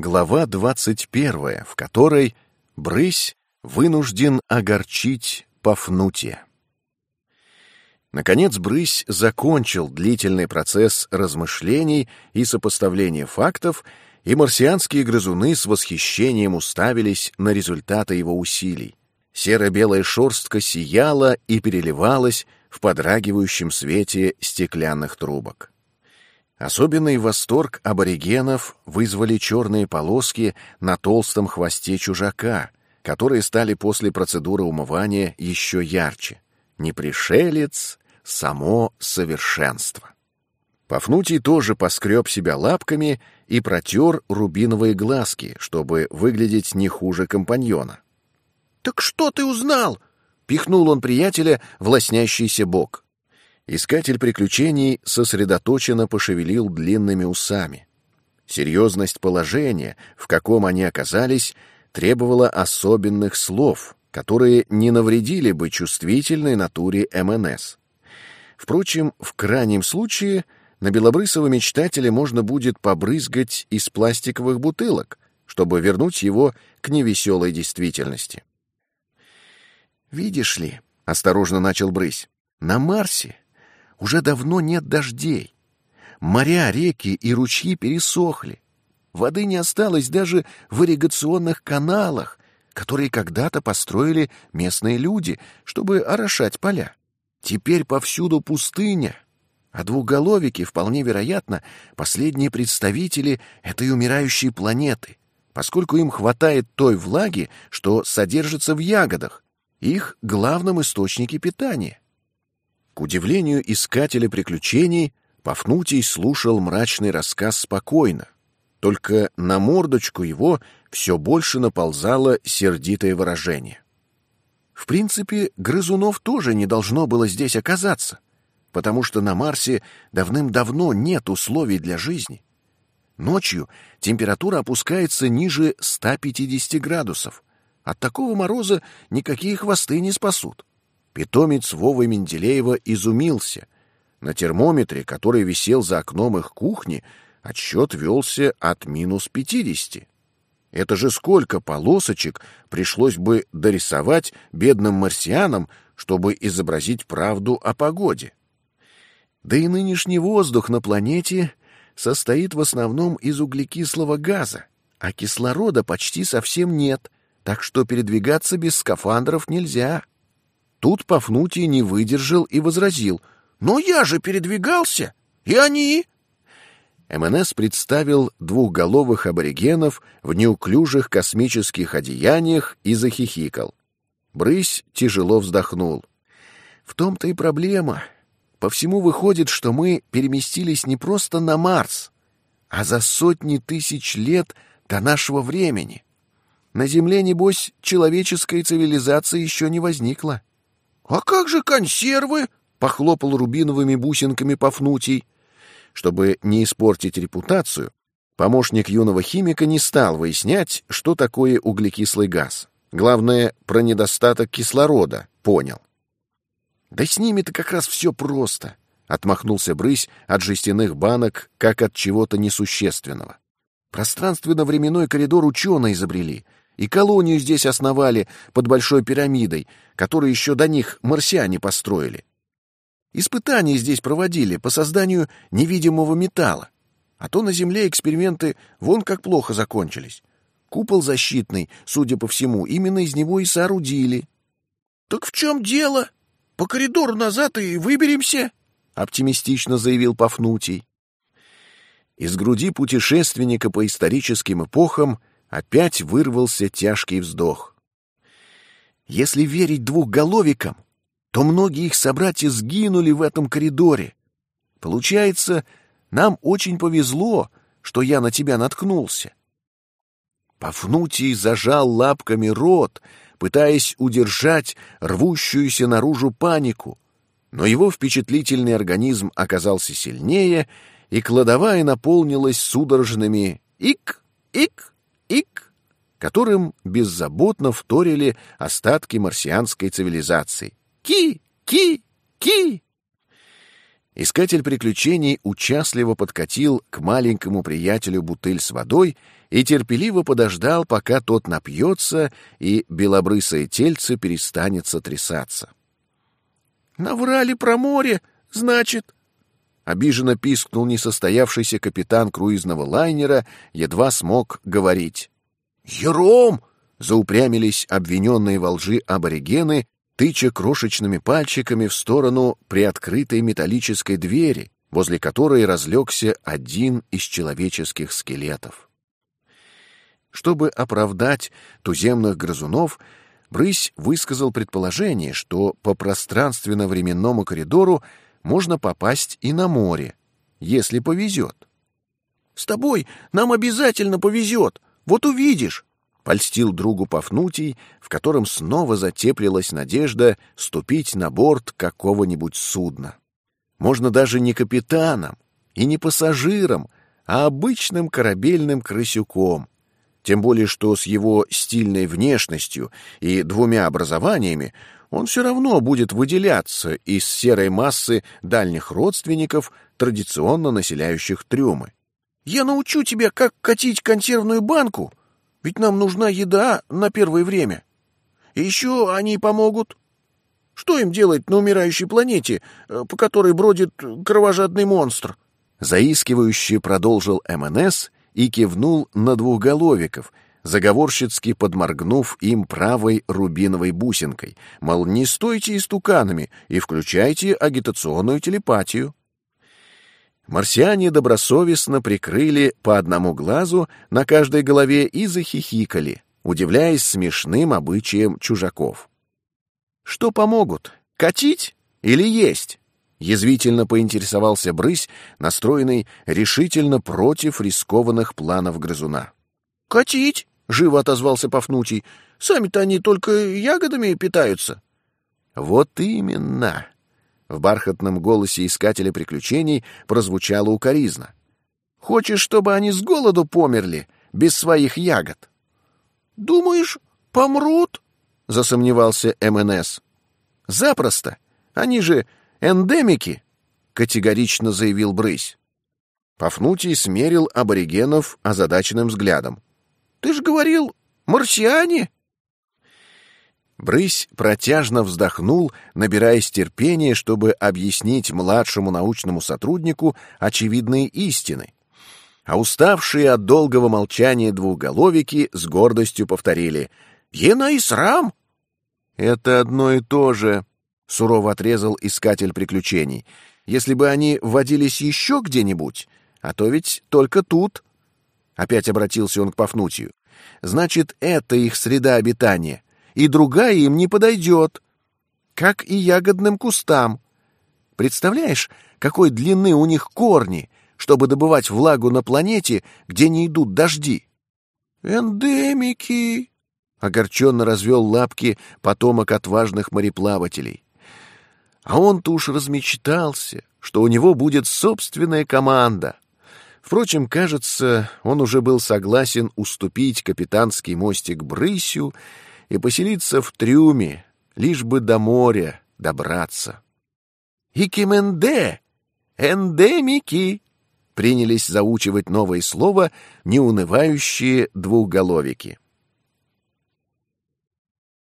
Глава 21, в которой Брысь вынужден огорчить Пафнутия. Наконец Брысь закончил длительный процесс размышлений и сопоставления фактов, и марсианские грызуны с восхищением уставились на результаты его усилий. Серо-белая шерстка сияла и переливалась в подрагивающем свете стеклянных трубок. Особенный восторг аборигенов вызвали черные полоски на толстом хвосте чужака, которые стали после процедуры умывания еще ярче. Не пришелец, само совершенство. Пафнутий тоже поскреб себя лапками и протер рубиновые глазки, чтобы выглядеть не хуже компаньона. «Так что ты узнал?» — пихнул он приятеля в лоснящийся бок. Искатель приключений сосредоточенно пошевелил длинными усами. Серьезность положения, в каком они оказались, требовала особенных слов, которые не навредили бы чувствительной натуре МНС. Впрочем, в крайнем случае на белобрысого мечтателя можно будет побрызгать из пластиковых бутылок, чтобы вернуть его к невеселой действительности. «Видишь ли», — осторожно начал Брысь, — «на Марсе уже давно нет дождей. Моря, реки и ручьи пересохли. Воды не осталось даже в ирригационных каналах, которые когда-то построили местные люди, чтобы орошать поля. Теперь повсюду пустыня, а двуголовики, вполне вероятно, последние представители этой умирающей планеты, поскольку им хватает той влаги, что содержится в ягодах, их главном источнике питания. К удивлению искателя приключений, Пафнутий слушал мрачный рассказ спокойно. Только на мордочку его все больше наползало сердитое выражение. В принципе, грызунов тоже не должно было здесь оказаться, потому что на Марсе давным-давно нет условий для жизни. Ночью температура опускается ниже 150 градусов. От такого мороза никакие хвосты не спасут. Питомец Вовы Менделеева изумился. На термометре, который висел за окном их кухни, отсчет велся от минус пятидесяти. Это же сколько полосочек пришлось бы дорисовать бедным марсианам, чтобы изобразить правду о погоде. Да и нынешний воздух на планете состоит в основном из углекислого газа, а кислорода почти совсем нет, так что передвигаться без скафандров нельзя. Тут Пафнутий не выдержал и возразил. «Но я же передвигался! И они!» МНС представил двухголовых аборигенов в неуклюжих космических одеяниях и захихикал. Брысь тяжело вздохнул. «В том-то и проблема. По всему выходит, что мы переместились не просто на Марс, а за сотни тысяч лет до нашего времени. На Земле, небось, человеческая цивилизация еще не возникла. «А как же консервы?» — похлопал рубиновыми бусинками Пафнутий. Чтобы не испортить репутацию, помощник юного химика не стал выяснять, что такое углекислый газ. Главное, про недостаток кислорода понял. «Да с ними-то как раз все просто», — отмахнулся Брысь от жестяных банок, как от чего-то несущественного. «Пространственно-временной коридор ученые изобрели — и колонию здесь основали под Большой пирамидой, которую еще до них марсиане построили. Испытания здесь проводили по созданию невидимого металла. А то на Земле эксперименты вон как плохо закончились. Купол защитный, судя по всему, именно из него и соорудили. — Так в чем дело? По коридору назад и выберемся? — оптимистично заявил Пафнутий. Из груди путешественника по историческим эпохам Опять вырвался тяжкий вздох. Если верить двухголовикам, то многие их собратья сгинули в этом коридоре. Получается, нам очень повезло, что я на тебя наткнулся. Пафнутий зажал лапками рот, пытаясь удержать рвущуюся наружу панику, но его впечатлительный организм оказался сильнее, и кладовая наполнилась судорожными «ик, ик, ик, которым беззаботно вторили остатки марсианской цивилизации. Ки, ки, ки. Искатель приключений участливо подкатил к маленькому приятелю бутыль с водой и терпеливо подождал, пока тот напьется и белобрысое тельце перестанет сотрясаться. «Наврали про море, значит?» Обиженно пискнул несостоявшийся капитан круизного лайнера, едва смог говорить. «Ером!» — заупрямились обвиненные во лжи аборигены, тыча крошечными пальчиками в сторону приоткрытой металлической двери, возле которой разлегся один из человеческих скелетов. Чтобы оправдать туземных грызунов, Брысь высказал предположение, что по пространственно-временному коридору можно попасть и на море, если повезет. «С тобой нам обязательно повезет, вот увидишь!» польстил другу Пафнутий, в котором снова затеплилась надежда ступить на борт какого-нибудь судна. Можно даже не капитаном и не пассажиром, а обычным корабельным крысюком. Тем более, что с его стильной внешностью и двумя образованиями он все равно будет выделяться из серой массы дальних родственников, традиционно населяющих трюмы. «Я научу тебя, как катить консервную банку ведь нам нужна еда на первое время. И еще они помогут. Что им делать на умирающей планете, э, по которой бродит кровожадный монстр?» Заискивающе продолжил МНС и кивнул на двухголовиков, заговорщицки подморгнув им правой рубиновой бусинкой, мол, не стойте истуканами и включайте агитационную телепатию. Марсиане добросовестно прикрыли по одному глазу на каждой голове и захихикали, удивляясь смешным обычаям чужаков. «Что помогут? Катить или есть?» Язвительно поинтересовался Брысь, настроенный решительно против рискованных планов грызуна. «Катить?» — живо отозвался Пафнутий. «Сами-то они только ягодами питаются». «Вот именно!» В бархатном голосе искателя приключений прозвучало укоризна. «Хочешь, чтобы они с голоду померли, без своих ягод?» «Думаешь, помрут?» — засомневался МНС. «Запросто. Они же эндемики», — категорично заявил Брысь. Пафнутий смерил аборигенов озадаченным взглядом. «Ты же говорил, марсиане?» Брысь протяжно вздохнул, набираясь терпения, чтобы объяснить младшему научному сотруднику очевидные истины. А уставшие от долгого молчания двухголовики с гордостью повторили «Ена и срам!» «Это одно и то же», — сурово отрезал искатель приключений. «Если бы они водились еще где-нибудь, а то ведь только тут». Опять обратился он к Пафнутию. «Значит, это их среда обитания» и другая им не подойдет, как и ягодным кустам. Представляешь, какой длины у них корни, чтобы добывать влагу на планете, где не идут дожди? «Эндемики!» — огорченно развел лапки потомок отважных мореплавателей. А он-то уж размечтался, что у него будет собственная команда. Впрочем, кажется, он уже был согласен уступить капитанский мостик Брысю и поселиться в трюме, лишь бы до моря добраться. «Икименде! Эндемики!» принялись заучивать новое слово неунывающие двухголовики.